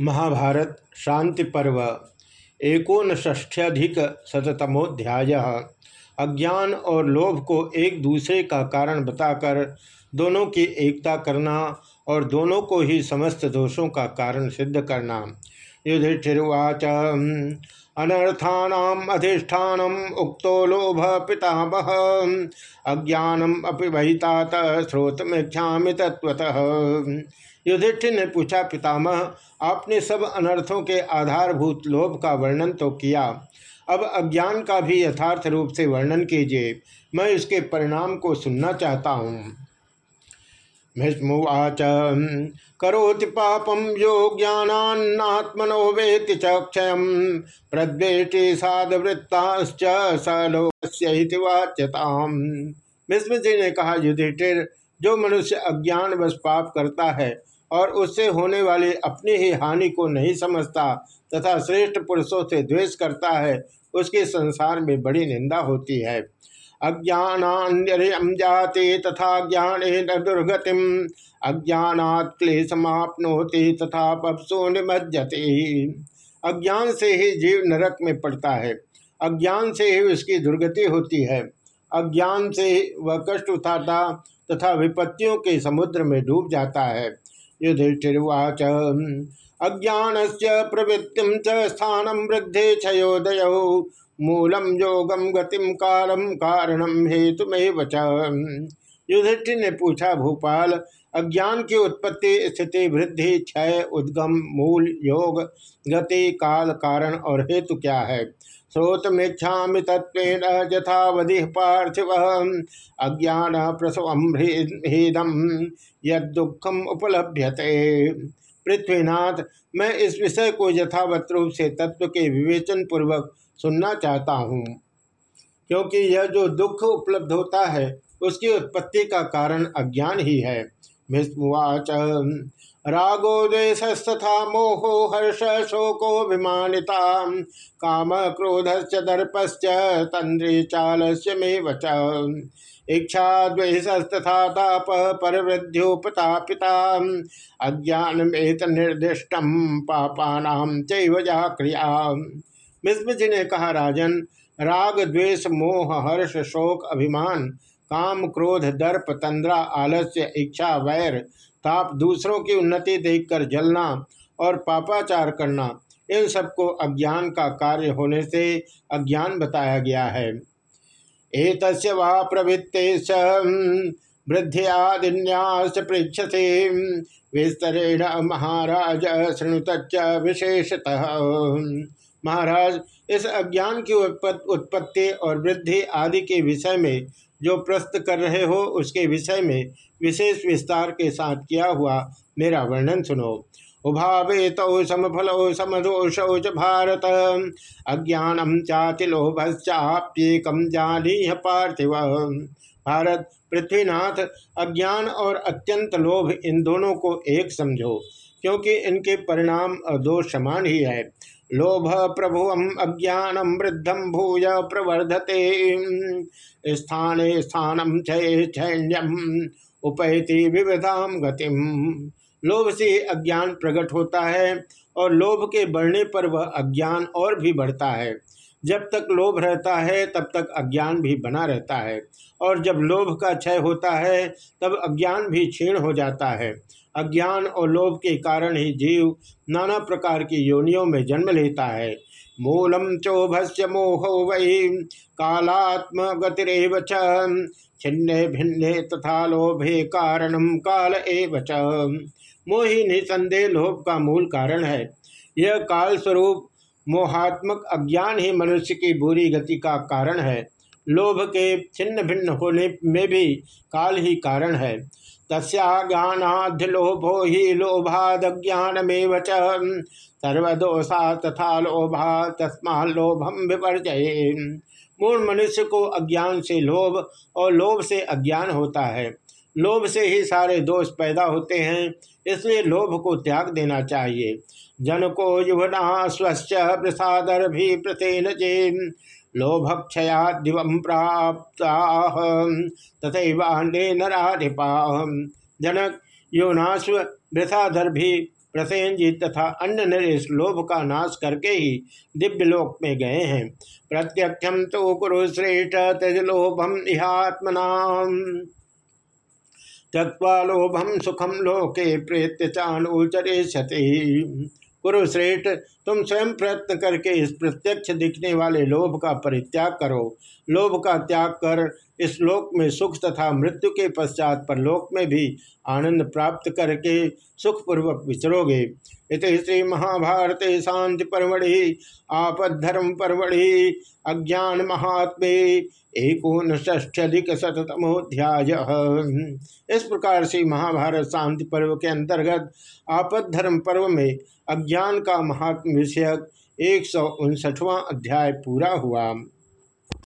महाभारत शांति पर्व एकोनष्ठ्यधिक शतमोध्याय अज्ञान और लोभ को एक दूसरे का कारण बताकर दोनों की एकता करना और दोनों को ही समस्त दोषों का कारण सिद्ध करना। युधिष्ठिर्वाच। अनर्थानाम अधिष्ठान उक्तो लोभ पितामह। अज्ञानम अपि वहितात स्रोतमेक्षा तत्वतः युधिष्ठिर ने पूछा, पितामह, आपने सब अनर्थों के आधारभूत लोभ का वर्णन तो किया? अब अज्ञान का भी यथार्थ रूप से वर्णन कीजिए। मैं इसके परिणाम को सुनना चाहता हूँ। भीष्मुवाच। करोति पापम यो ज्ञानात्मनो वेति च क्षय। प्रद्वेष्टि साधवृत्ताश्च सलोकस्य वाच्यताम। भीष्म जी ने कहा, युधिष्ठिर, जो मनुष्य अज्ञान बस पाप करता है और उससे होने वाली अपनी ही हानि को नहीं समझता तथा श्रेष्ठ पुरुषों से द्वेष करता है, उसके संसार में बड़ी निंदा होती है। अज्ञानान्यम जाते तथा ज्ञान न दुर्गतिम अज्ञात क्लेशमापनोति तथा पपसो निमज्जते। अज्ञान से ही जीव नरक में पड़ता है। अज्ञान से ही उसकी दुर्गति होती है। अज्ञान से वह कष्ट उठाता तथा विपत्तियों के समुद्र में डूब जाता है। युधिष्ठिर्वाच अज्ञान से प्रवृत्ति स्थान वृद्धि क्षयोदय मूलम योगम गतिम कालम कारणम हेतु में युधिष्ठिर ने पूछा, भूपाल, अज्ञान की उत्पत्ति स्थिति, वृद्धि, क्षय, उद्गम, मूल, योग, गति, काल, कारण और हेतु क्या है? श्रोतमेक्षा तत्व यथावधि पार्थिव। अज्ञान प्रसव हेदम युखम उपलभ्यते। पृथ्वीनाथ, मैं इस विषय को यथावत रूप से तत्व के विवेचन पूर्वक सुनना चाहता हूँ, क्योंकि यह जो दुख उपलब्ध होता है, उसकी उत्पत्ति का कारण अज्ञान ही है। भीष्मवाच रागो द्वेशस्तथा मोहो हर्ष शोको विमानिता काम क्रोध दर्पश्च तंद्री चाल से मे वच। इच्छा द्वेषस्तथा ताप परवृद्ध्योपतापिता अज्ञान निर्दिष्ट पापानाम चैवजा क्रिया मिश्र जी ने कहा राजन राग द्वेष मोह, हर्ष, शोक, अभिमान काम, क्रोध, दर्प, तंद्रा, आलस्य, इच्छा, वैर, ताप दूसरों की उन्नति देखकर जलना और पापाचार करना, इन सबको अज्ञान का कार्य होने से अज्ञान बताया गया है। एक वा प्रवृत्ते वृद्धियादिन्यास पृछते विस्तरेण महाराज शृणुत विशेषतः। महाराज, इस अज्ञान की उत्पत्ति और वृद्धि आदि के विषय में जो प्रश्न कर रहे हो उसके विषय में विशेष विस्तार के साथ किया हुआ मेरा वर्णन सुनो। उभावेतौ समफलौ समदोषौ च भारत। अज्ञानम चातिलोभश्चाप्येकम जानीह पार्थिव। भारत, पृथ्वीनाथ, अज्ञान और अत्यंत लोभ इन दोनों को एक समझो, क्योंकि इनके परिणाम दोष समान ही है। लोभ प्रभु अज्ञानम वृद्धम भूय प्रवर्धते। स्थान स्थानम क्षय छैन्यम उपैति विविधाम गतिम। लोभ से अज्ञान प्रकट होता है और लोभ के बढ़ने पर वह अज्ञान और भी बढ़ता है। जब तक लोभ रहता है, तब तक अज्ञान भी बना रहता है। और जब लोभ का क्षय होता है, तब अज्ञान भी क्षीण हो जाता है। अज्ञान और लोभ के कारण ही जीव नाना प्रकार की योनियों में जन्म लेता है। मूलम चोभस्य मोह वही कालात्म गतिरव छिन्ने भिन्ने तथा लोभे कारणम काल एव मोही निसंदेह लोभ का मूल कारण है। यह काल स्वरूप मोहात्मक अज्ञान ही मनुष्य की बुरी गति का कारण है। लोभ के छिन्न भिन्न होने में भी काल ही कारण है। तस्ज्ञानाध्योभो ही लोभादज्ञानमेव सर्वदोषा तथा लोभा तस्मा लोभम विपर्जय मूल मनुष्य को अज्ञान से लोभ और लोभ से अज्ञान होता है। लोभ से ही सारे दोष पैदा होते हैं, इसलिए लोभ को त्याग देना चाहिए। जन को युवना स्वच्छ प्रसादर भी प्रतेन चेन लोभक्षया दिव प्राप्त तथैवाण्डे नराधिपा। जनक योनाश्व वृथाधर भी प्रसेनजीत तथा अन्य नरेश लोभ का नाश करके ही दिव्य लोक में गए हैं। प्रत्यक्षम तो कुरु श्रेष्ठ त्यज लोभम इहात्मना त्यक्वा लोभम सुखम लोके प्रेत्य चाणुचरे कुरुश्रेष्ठ, तुम स्वयं प्रयत्न करके इस प्रत्यक्ष दिखने वाले लोभ का परित्याग करो। लोभ का त्याग कर इस लोक में सुख तथा मृत्यु के पश्चात पर लोक में भी आनंद प्राप्त करके सुखपूर्वक विचरोगे। इत श्री महाभारत शांति परमढ़ि, आपद्धर्म परमढ़ि, अज्ञान महात्मे एकोन ष्ठ्यधिक शतमोध्याय इस प्रकार से महाभारत शांति पर्व के अंतर्गत आपद्धर्म पर्व में अज्ञान का महात्म विषयक एक सौ अध्याय पूरा हुआ।